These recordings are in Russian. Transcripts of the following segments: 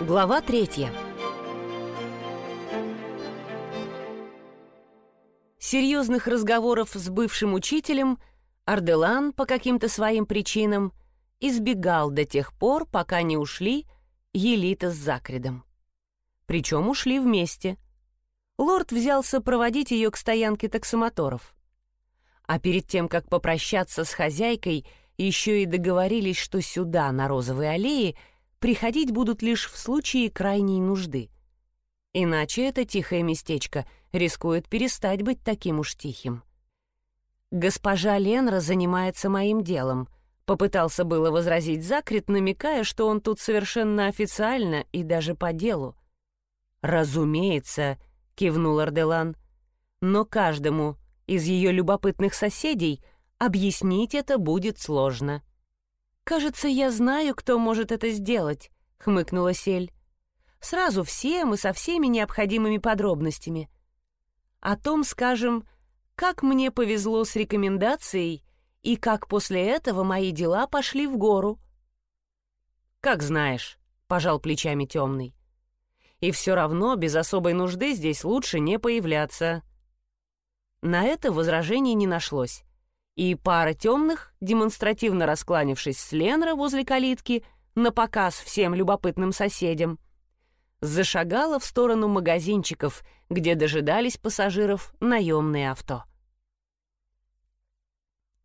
Глава третья. Серьезных разговоров с бывшим учителем Арделан по каким-то своим причинам избегал до тех пор, пока не ушли Елита с Закридом. Причем ушли вместе. Лорд взялся проводить ее к стоянке таксомоторов. А перед тем, как попрощаться с хозяйкой, еще и договорились, что сюда, на Розовой аллее, приходить будут лишь в случае крайней нужды. Иначе это тихое местечко рискует перестать быть таким уж тихим. «Госпожа Ленра занимается моим делом», — попытался было возразить Закрит, намекая, что он тут совершенно официально и даже по делу. «Разумеется», — кивнул Арделан, — «но каждому из ее любопытных соседей объяснить это будет сложно». «Кажется, я знаю, кто может это сделать», — хмыкнула Сель. «Сразу всем и со всеми необходимыми подробностями. О том, скажем, как мне повезло с рекомендацией и как после этого мои дела пошли в гору». «Как знаешь», — пожал плечами темный. «И все равно без особой нужды здесь лучше не появляться». На это возражений не нашлось и пара темных, демонстративно раскланившись с Ленра возле калитки, на показ всем любопытным соседям, зашагала в сторону магазинчиков, где дожидались пассажиров наемные авто.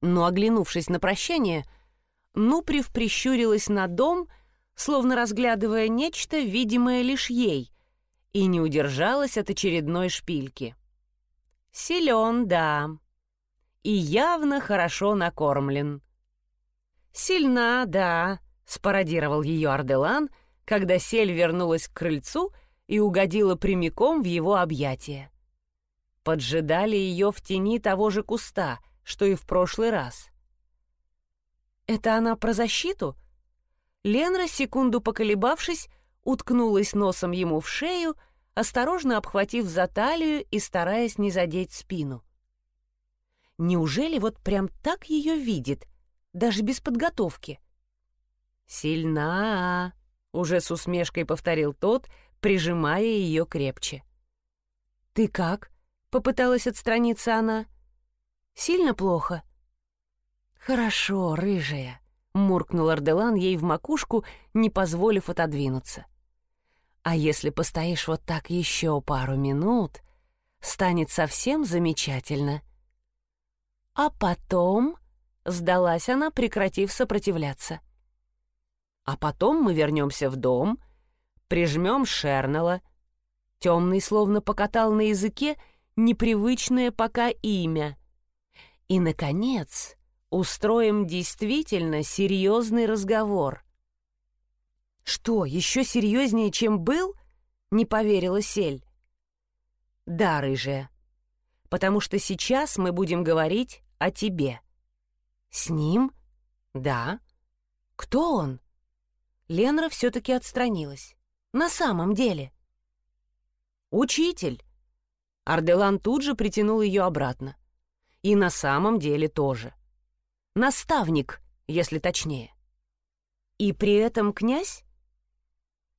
Но, оглянувшись на прощание, Нуприв прищурилась на дом, словно разглядывая нечто, видимое лишь ей, и не удержалась от очередной шпильки. «Силен, да», и явно хорошо накормлен. «Сильна, да», — спародировал ее Арделан, когда Сель вернулась к крыльцу и угодила прямиком в его объятия. Поджидали ее в тени того же куста, что и в прошлый раз. «Это она про защиту?» Ленра, секунду поколебавшись, уткнулась носом ему в шею, осторожно обхватив за талию и стараясь не задеть спину. Неужели вот прям так ее видит, даже без подготовки? «Сильна!» — уже с усмешкой повторил тот, прижимая ее крепче. «Ты как?» — попыталась отстраниться она. «Сильно плохо?» «Хорошо, рыжая», — муркнул Арделан ей в макушку, не позволив отодвинуться. «А если постоишь вот так еще пару минут, станет совсем замечательно». А потом сдалась она, прекратив сопротивляться. А потом мы вернемся в дом, прижмем Шернела. Темный словно покатал на языке непривычное пока имя. И, наконец, устроим действительно серьезный разговор. «Что, еще серьезнее, чем был?» — не поверила Сель. «Да, рыжая, потому что сейчас мы будем говорить о тебе». «С ним?» «Да». «Кто он?» Ленра все-таки отстранилась. «На самом деле?» «Учитель». Арделан тут же притянул ее обратно. «И на самом деле тоже. Наставник, если точнее». «И при этом князь?»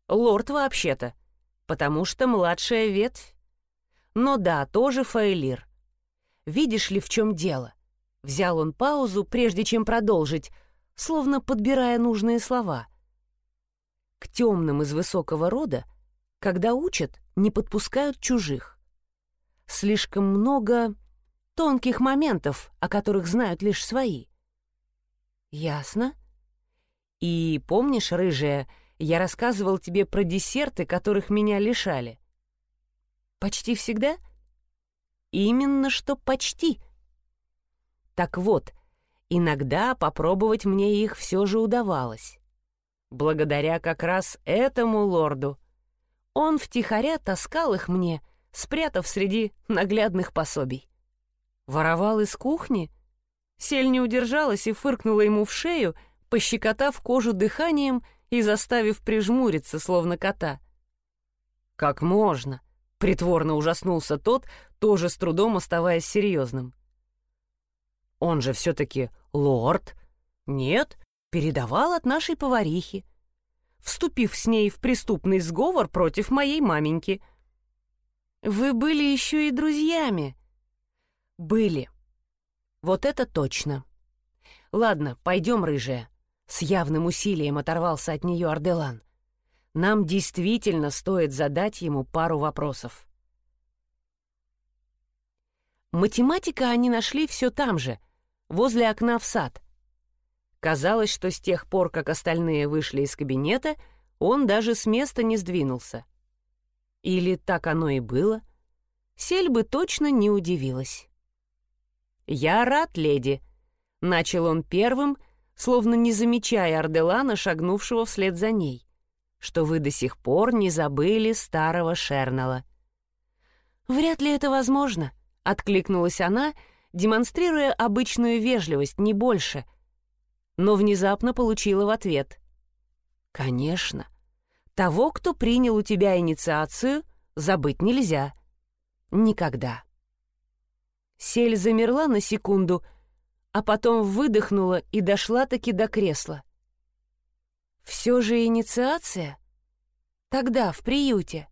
«Лорд вообще-то, потому что младшая ветвь. Но да, тоже Фаэлир. Видишь ли, в чем дело? Взял он паузу, прежде чем продолжить, словно подбирая нужные слова. К темным из высокого рода, когда учат, не подпускают чужих. Слишком много тонких моментов, о которых знают лишь свои. Ясно. И помнишь, рыжая, я рассказывал тебе про десерты, которых меня лишали? Почти всегда? Именно что почти. Так вот, иногда попробовать мне их все же удавалось. Благодаря как раз этому лорду. Он втихаря таскал их мне, спрятав среди наглядных пособий. Воровал из кухни? Сель не удержалась и фыркнула ему в шею, пощекотав кожу дыханием и заставив прижмуриться, словно кота. «Как можно?» — притворно ужаснулся тот, тоже с трудом оставаясь серьезным. Он же все-таки лорд. Нет, передавал от нашей поварихи. вступив с ней в преступный сговор против моей маменьки. Вы были еще и друзьями. Были. Вот это точно. Ладно, пойдем, рыжая. С явным усилием оторвался от нее Арделан. Нам действительно стоит задать ему пару вопросов. Математика они нашли все там же, возле окна в сад. Казалось, что с тех пор, как остальные вышли из кабинета, он даже с места не сдвинулся. Или так оно и было? Сель бы точно не удивилась. «Я рад, леди», — начал он первым, словно не замечая Арделана, шагнувшего вслед за ней, что вы до сих пор не забыли старого Шернала. «Вряд ли это возможно», — откликнулась она, демонстрируя обычную вежливость, не больше, но внезапно получила в ответ. «Конечно. Того, кто принял у тебя инициацию, забыть нельзя. Никогда». Сель замерла на секунду, а потом выдохнула и дошла-таки до кресла. «Все же инициация? Тогда, в приюте?»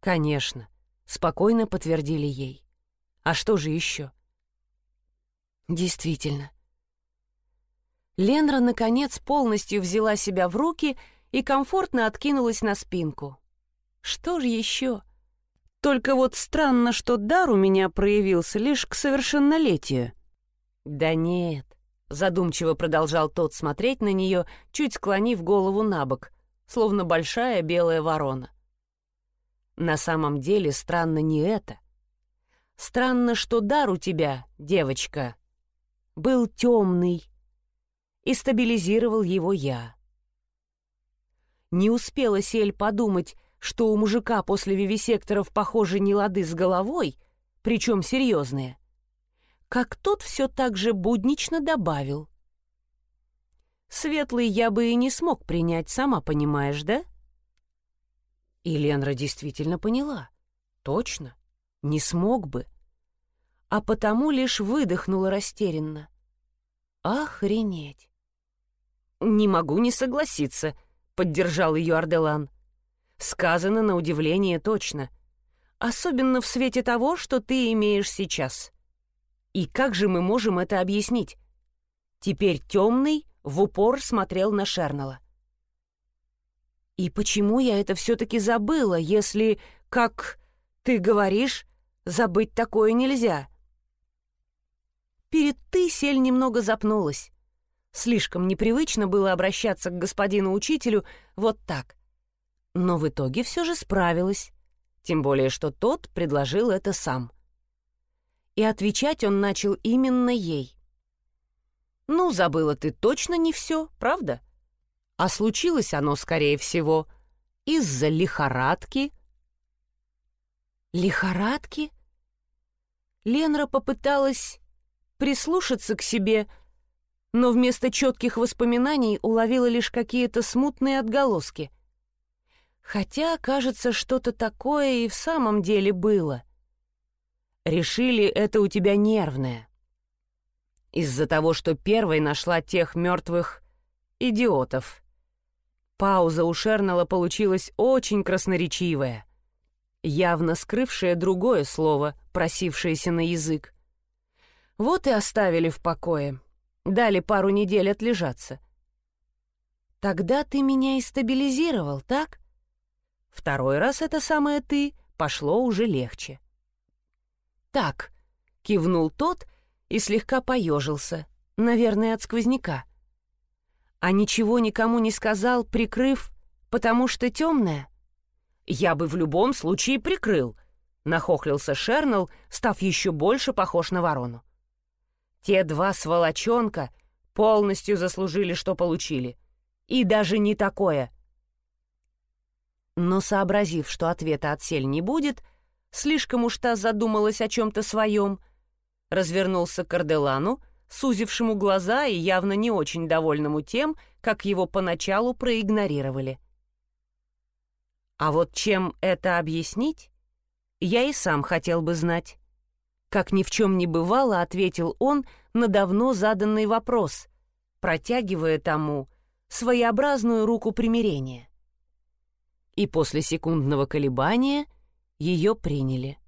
«Конечно», — спокойно подтвердили ей. А что же еще? Действительно. Ленра, наконец, полностью взяла себя в руки и комфортно откинулась на спинку. Что же еще? Только вот странно, что дар у меня проявился лишь к совершеннолетию. Да нет, задумчиво продолжал тот смотреть на нее, чуть склонив голову на бок, словно большая белая ворона. На самом деле странно не это — Странно, что дар у тебя, девочка, был темный, и стабилизировал его я. Не успела Сель подумать, что у мужика после вивисекторов, похоже, не лады с головой, причем серьезные, как тот все так же буднично добавил. «Светлый я бы и не смог принять, сама понимаешь, да?» И Ленра действительно поняла. Точно. Не смог бы. А потому лишь выдохнула растерянно. Охренеть! «Не могу не согласиться», — поддержал ее Арделан. «Сказано на удивление точно. Особенно в свете того, что ты имеешь сейчас. И как же мы можем это объяснить? Теперь темный в упор смотрел на Шернала. И почему я это все-таки забыла, если, как ты говоришь, Забыть такое нельзя. Перед «ты» Сель немного запнулась. Слишком непривычно было обращаться к господину учителю вот так. Но в итоге все же справилась. Тем более, что тот предложил это сам. И отвечать он начал именно ей. «Ну, забыла ты точно не все, правда? А случилось оно, скорее всего, из-за лихорадки». «Лихорадки?» Ленра попыталась прислушаться к себе, но вместо четких воспоминаний уловила лишь какие-то смутные отголоски. Хотя, кажется, что-то такое и в самом деле было. Решили, это у тебя нервное. Из-за того, что первой нашла тех мертвых идиотов. Пауза у Шернала получилась очень красноречивая явно скрывшее другое слово, просившееся на язык. Вот и оставили в покое. Дали пару недель отлежаться. Тогда ты меня и стабилизировал, так? Второй раз это самое «ты» пошло уже легче. «Так», — кивнул тот и слегка поежился, наверное, от сквозняка. А ничего никому не сказал, прикрыв, потому что темная? я бы в любом случае прикрыл», — нахохлился Шернелл, став еще больше похож на ворону. «Те два сволочонка полностью заслужили, что получили. И даже не такое». Но, сообразив, что ответа от сель не будет, слишком уж та задумалась о чем-то своем, развернулся к Арделану, сузившему глаза и явно не очень довольному тем, как его поначалу проигнорировали. — а вот чем это объяснить, я и сам хотел бы знать. Как ни в чем не бывало, ответил он на давно заданный вопрос, протягивая тому своеобразную руку примирения. И после секундного колебания ее приняли.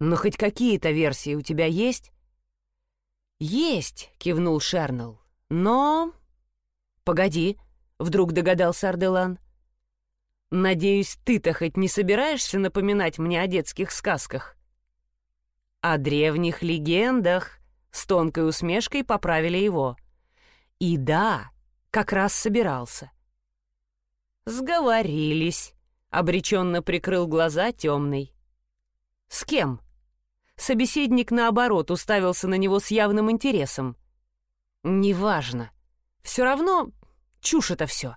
«Но хоть какие-то версии у тебя есть?» «Есть», — кивнул Шернелл. «Но...» «Погоди», — вдруг догадался Арделан. «Надеюсь, ты-то хоть не собираешься напоминать мне о детских сказках?» «О древних легендах», — с тонкой усмешкой поправили его. «И да, как раз собирался». «Сговорились», — обреченно прикрыл глаза темный. «С кем?» Собеседник, наоборот, уставился на него с явным интересом. «Неважно. Все равно чушь это все».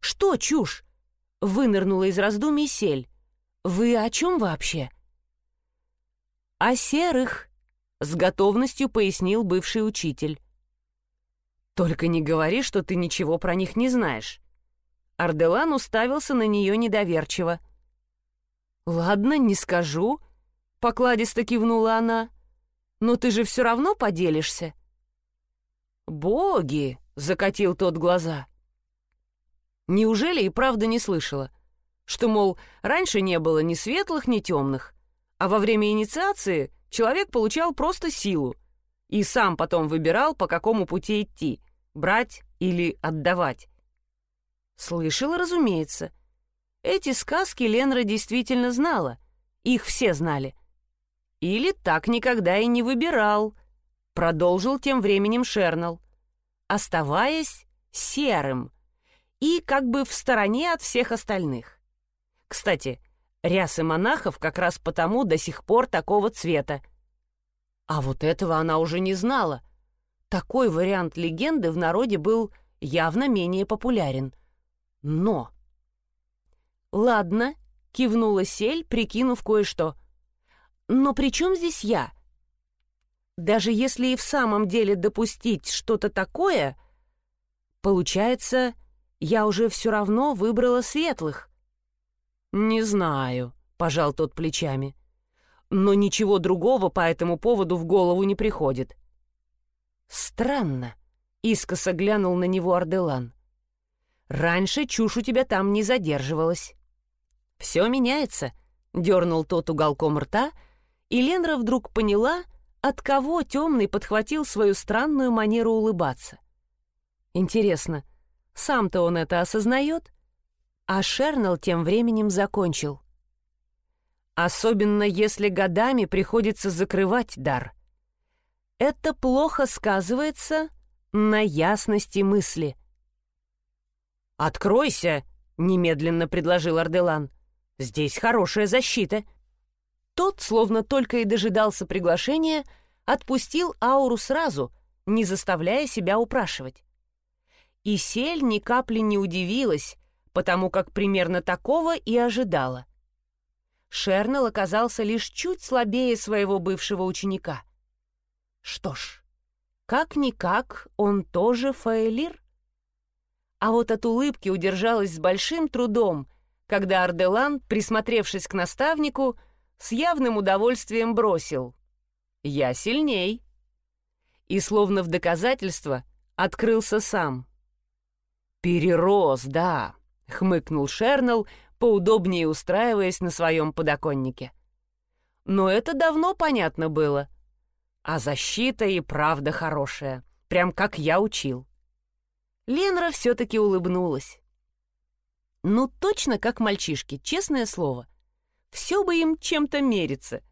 «Что чушь?» — вынырнула из раздумий сель. «Вы о чем вообще?» «О серых», — с готовностью пояснил бывший учитель. «Только не говори, что ты ничего про них не знаешь». Арделан уставился на нее недоверчиво. «Ладно, не скажу», — покладисто кивнула она. «Но ты же все равно поделишься». «Боги!» — закатил тот глаза. Неужели и правда не слышала? Что, мол, раньше не было ни светлых, ни темных, а во время инициации человек получал просто силу и сам потом выбирал, по какому пути идти — брать или отдавать. Слышала, разумеется. Эти сказки Ленра действительно знала. Их все знали. Или так никогда и не выбирал. Продолжил тем временем Шернал. Оставаясь серым и как бы в стороне от всех остальных. Кстати, рясы монахов как раз потому до сих пор такого цвета. А вот этого она уже не знала. Такой вариант легенды в народе был явно менее популярен — но... «Ладно», — кивнула Сель, прикинув кое-что. «Но при чем здесь я? Даже если и в самом деле допустить что-то такое, получается, я уже все равно выбрала светлых». «Не знаю», — пожал тот плечами. «Но ничего другого по этому поводу в голову не приходит». «Странно», — искоса глянул на него Арделан. Раньше чушь у тебя там не задерживалась. Все меняется, дернул тот уголком рта, и Ленра вдруг поняла, от кого темный подхватил свою странную манеру улыбаться. Интересно, сам-то он это осознает? А Шернел тем временем закончил. Особенно если годами приходится закрывать дар. Это плохо сказывается на ясности мысли — «Откройся!» — немедленно предложил Арделан. «Здесь хорошая защита». Тот, словно только и дожидался приглашения, отпустил ауру сразу, не заставляя себя упрашивать. И Сель ни капли не удивилась, потому как примерно такого и ожидала. Шернел оказался лишь чуть слабее своего бывшего ученика. Что ж, как-никак он тоже фаэлир а вот от улыбки удержалась с большим трудом, когда Арделан, присмотревшись к наставнику, с явным удовольствием бросил «Я сильней!» и, словно в доказательство, открылся сам. «Перерос, да!» — хмыкнул Шернел, поудобнее устраиваясь на своем подоконнике. «Но это давно понятно было. А защита и правда хорошая, прям как я учил. Ленра все-таки улыбнулась. Ну, точно как мальчишки, честное слово. Все бы им чем-то мериться.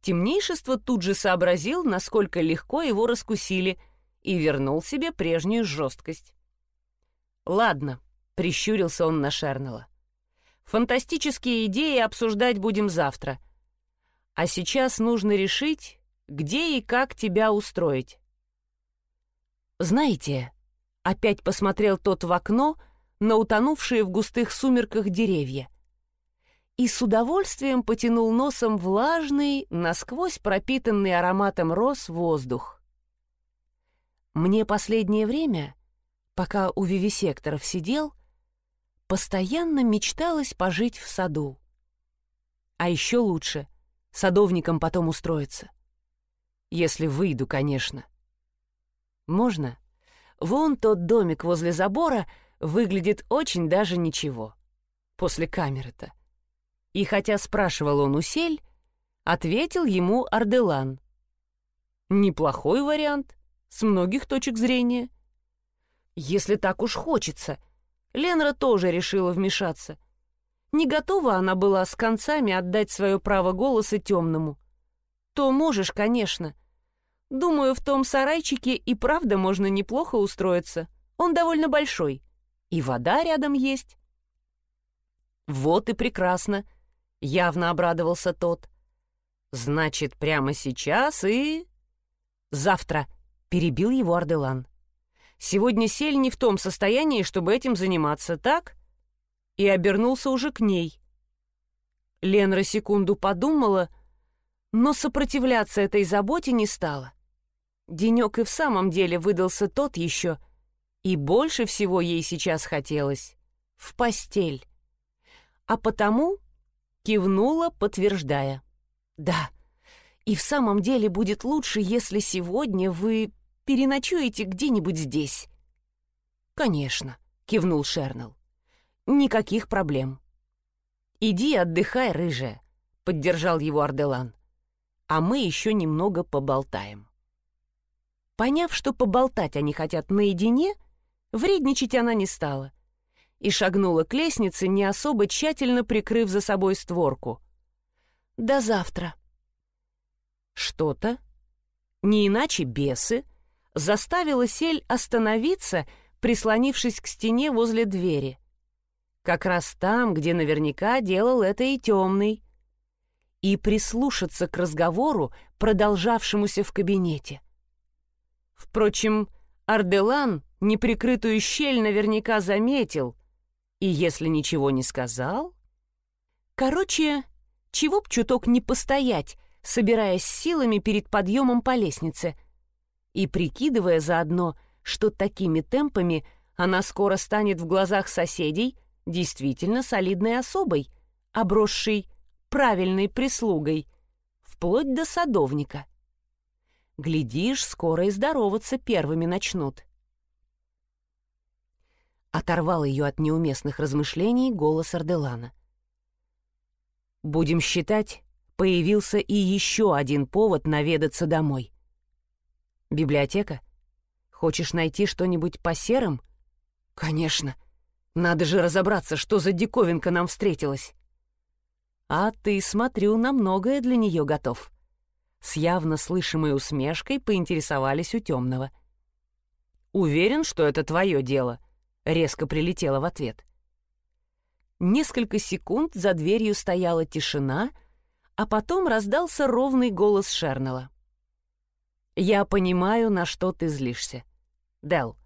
Темнейшество тут же сообразил, насколько легко его раскусили, и вернул себе прежнюю жесткость. «Ладно», — прищурился он на Шернела. «Фантастические идеи обсуждать будем завтра. А сейчас нужно решить, где и как тебя устроить». «Знаете», Опять посмотрел тот в окно на утонувшие в густых сумерках деревья. И с удовольствием потянул носом влажный, насквозь пропитанный ароматом роз воздух. Мне последнее время, пока у вивисекторов сидел, постоянно мечталось пожить в саду. А еще лучше садовником потом устроиться. Если выйду, конечно. Можно? — вон тот домик возле забора выглядит очень даже ничего. После камеры-то. И хотя спрашивал он у Сель, ответил ему Арделан. Неплохой вариант, с многих точек зрения. Если так уж хочется. Ленра тоже решила вмешаться. Не готова она была с концами отдать свое право голоса темному. То можешь, конечно. Думаю, в том сарайчике и правда можно неплохо устроиться. Он довольно большой. И вода рядом есть. Вот и прекрасно. Явно обрадовался тот. Значит, прямо сейчас и... Завтра, перебил его Арделан. Сегодня Сель не в том состоянии, чтобы этим заниматься, так? И обернулся уже к ней. Ленра секунду подумала, но сопротивляться этой заботе не стала. Денек и в самом деле выдался тот еще, и больше всего ей сейчас хотелось — в постель. А потому кивнула, подтверждая. «Да, и в самом деле будет лучше, если сегодня вы переночуете где-нибудь здесь». «Конечно», — кивнул Шернелл. «Никаких проблем». «Иди отдыхай, рыжая», — поддержал его Арделан. «А мы еще немного поболтаем». Поняв, что поболтать они хотят наедине, вредничать она не стала и шагнула к лестнице, не особо тщательно прикрыв за собой створку. «До завтра». Что-то, не иначе бесы, заставило Сель остановиться, прислонившись к стене возле двери. Как раз там, где наверняка делал это и темный. И прислушаться к разговору, продолжавшемуся в кабинете. Впрочем, Арделан неприкрытую щель наверняка заметил, и если ничего не сказал... Короче, чего б чуток не постоять, собираясь силами перед подъемом по лестнице и прикидывая заодно, что такими темпами она скоро станет в глазах соседей действительно солидной особой, обросшей правильной прислугой, вплоть до садовника. Глядишь, скоро и здороваться первыми начнут. Оторвал ее от неуместных размышлений голос Арделана. «Будем считать, появился и еще один повод наведаться домой. Библиотека? Хочешь найти что-нибудь по серым? Конечно. Надо же разобраться, что за диковинка нам встретилась. А ты, смотрю, на многое для нее готов с явно слышимой усмешкой поинтересовались у темного. «Уверен, что это твое дело», — резко прилетела в ответ. Несколько секунд за дверью стояла тишина, а потом раздался ровный голос Шернела. «Я понимаю, на что ты злишься. Дел,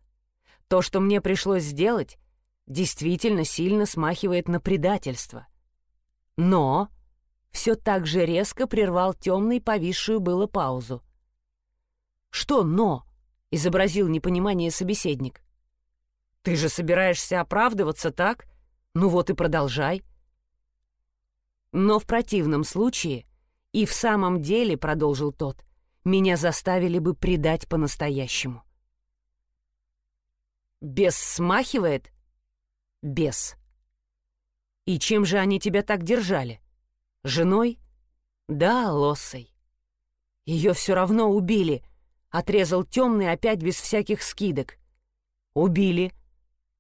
то, что мне пришлось сделать, действительно сильно смахивает на предательство. Но все так же резко прервал темный повисшую было паузу. «Что «но»?» — изобразил непонимание собеседник. «Ты же собираешься оправдываться, так? Ну вот и продолжай». «Но в противном случае, и в самом деле, — продолжил тот, — меня заставили бы предать по-настоящему». «Бес смахивает?» «Бес». «И чем же они тебя так держали?» Женой? Да, Лоссой. Ее все равно убили. Отрезал темный опять без всяких скидок. Убили.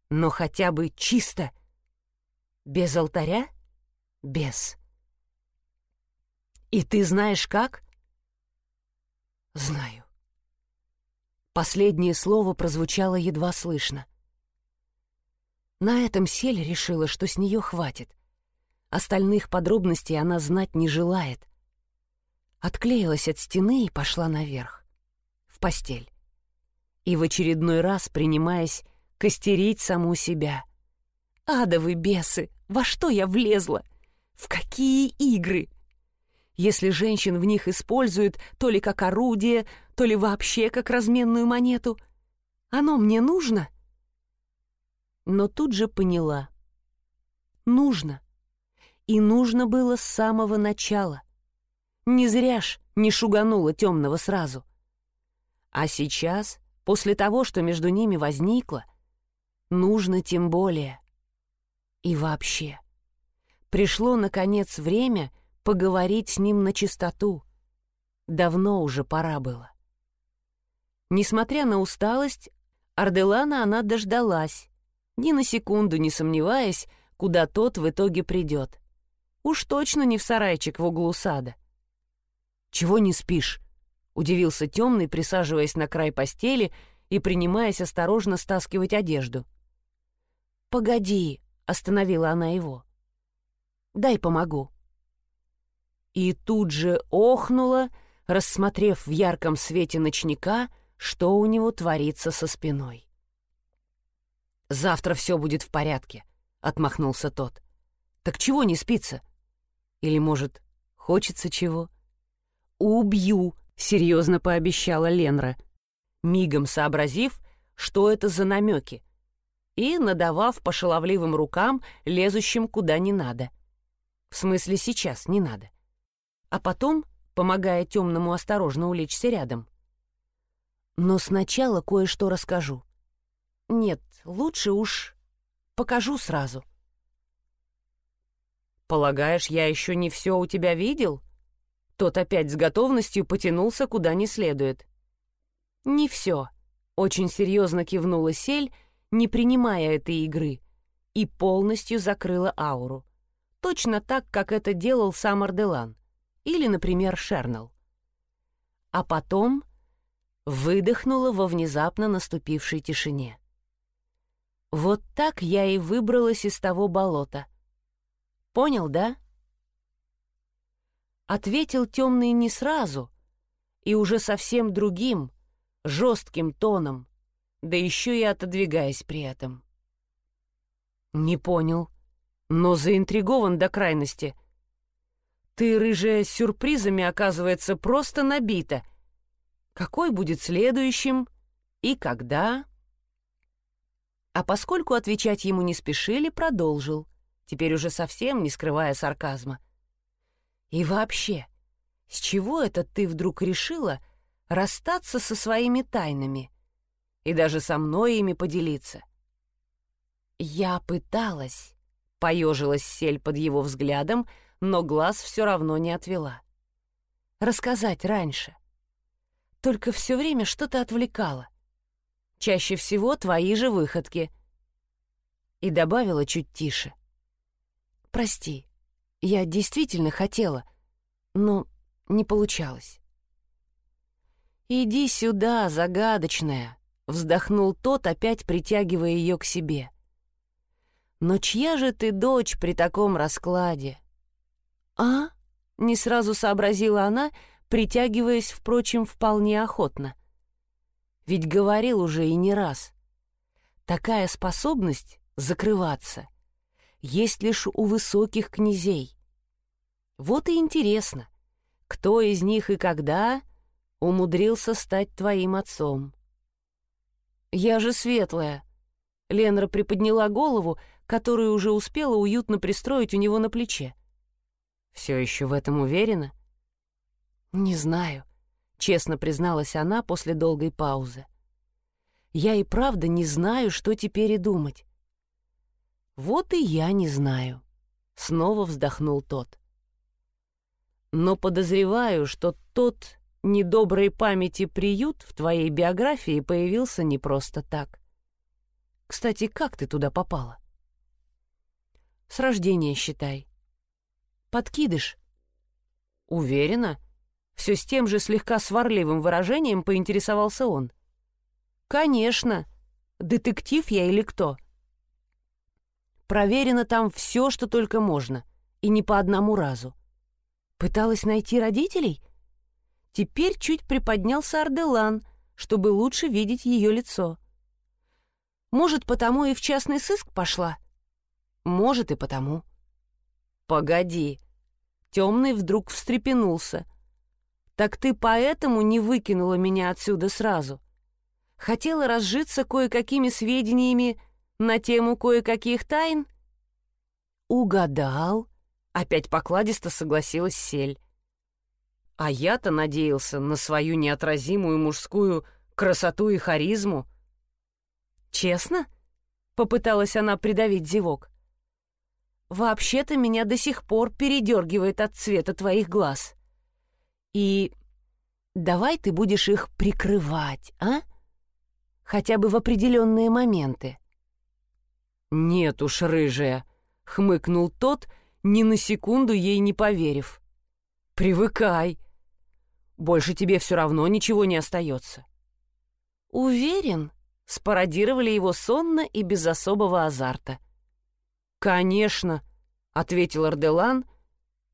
Но хотя бы чисто. Без алтаря? Без. И ты знаешь как? Знаю. Последнее слово прозвучало едва слышно. На этом Сель решила, что с нее хватит. Остальных подробностей она знать не желает. Отклеилась от стены и пошла наверх, в постель. И в очередной раз, принимаясь костерить саму себя. «Адовы бесы! Во что я влезла? В какие игры?» Если женщин в них используют то ли как орудие, то ли вообще как разменную монету, оно мне нужно? Но тут же поняла. Нужно и нужно было с самого начала. Не зря ж не шуганула темного сразу. А сейчас, После того, что между ними возникло, нужно тем более. И вообще, пришло, наконец, время поговорить с ним на чистоту. Давно уже пора было. Несмотря на усталость, Арделана она дождалась, ни на секунду не сомневаясь, куда тот в итоге придет. Уж точно не в сарайчик в углу сада. «Чего не спишь?» — удивился темный, присаживаясь на край постели и принимаясь осторожно стаскивать одежду. «Погоди», — остановила она его. «Дай помогу». И тут же охнула, рассмотрев в ярком свете ночника, что у него творится со спиной. «Завтра все будет в порядке», — отмахнулся тот. «Так чего не спится? Или, может, хочется чего?» «Убью», — серьезно пообещала Ленра, мигом сообразив, что это за намеки, и надавав по шаловливым рукам, лезущим куда не надо. В смысле, сейчас не надо. А потом, помогая темному осторожно улечься рядом. Но сначала кое-что расскажу. Нет, лучше уж покажу сразу. «Полагаешь, я еще не все у тебя видел?» Тот опять с готовностью потянулся куда не следует. «Не все», — очень серьезно кивнула Сель, не принимая этой игры, и полностью закрыла ауру. Точно так, как это делал сам Арделан. Или, например, Шернел. А потом выдохнула во внезапно наступившей тишине. Вот так я и выбралась из того болота. Понял, да? ответил темный не сразу и уже совсем другим, жестким тоном, да еще и отодвигаясь при этом. «Не понял, но заинтригован до крайности. Ты, рыжая, с сюрпризами, оказывается, просто набита. Какой будет следующим и когда?» А поскольку отвечать ему не спешили, продолжил, теперь уже совсем не скрывая сарказма — и вообще, с чего это ты вдруг решила расстаться со своими тайнами и даже со мной ими поделиться? Я пыталась, поежилась Сель под его взглядом, но глаз все равно не отвела. Рассказать раньше. Только все время что-то отвлекало. Чаще всего твои же выходки. И добавила чуть тише. «Прости, я действительно хотела, но не получалось. «Иди сюда, загадочная!» — вздохнул тот, опять притягивая ее к себе. «Но чья же ты дочь при таком раскладе?» «А?» — не сразу сообразила она, притягиваясь, впрочем, вполне охотно. Ведь говорил уже и не раз. Такая способность закрываться — есть лишь у высоких князей. Вот и интересно, кто из них и когда умудрился стать твоим отцом. «Я же светлая», — Ленра приподняла голову, которую уже успела уютно пристроить у него на плече. «Все еще в этом уверена?» «Не знаю», — честно призналась она после долгой паузы. «Я и правда не знаю, что теперь и думать. «Вот и я не знаю», — снова вздохнул тот. «Но подозреваю, что тот недоброй памяти приют в твоей биографии появился не просто так. Кстати, как ты туда попала?» «С рождения, считай». «Подкидыш?» «Уверена?» Все с тем же слегка сварливым выражением поинтересовался он. «Конечно. Детектив я или кто?» Проверено там все, что только можно, и не по одному разу. Пыталась найти родителей? Теперь чуть приподнялся Арделан, чтобы лучше видеть ее лицо. Может, потому и в частный сыск пошла? Может, и потому. Погоди. Темный вдруг встрепенулся. Так ты поэтому не выкинула меня отсюда сразу? Хотела разжиться кое-какими сведениями на тему кое-каких тайн? Угадал. Опять покладисто согласилась Сель. А я-то надеялся на свою неотразимую мужскую красоту и харизму. Честно? Попыталась она придавить зевок. Вообще-то меня до сих пор передергивает от цвета твоих глаз. И давай ты будешь их прикрывать, а? Хотя бы в определенные моменты. «Нет уж, рыжая», — хмыкнул тот, ни на секунду ей не поверив. «Привыкай. Больше тебе все равно ничего не остается». «Уверен?» — спародировали его сонно и без особого азарта. «Конечно», — ответил Арделан,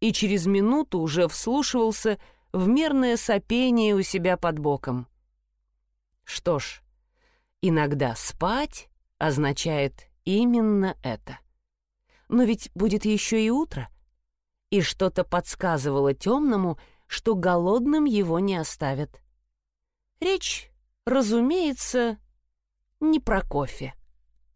и через минуту уже вслушивался в мерное сопение у себя под боком. Что ж, иногда спать означает именно это. Но ведь будет еще и утро. И что-то подсказывало темному, что голодным его не оставят. Речь, разумеется, не про кофе.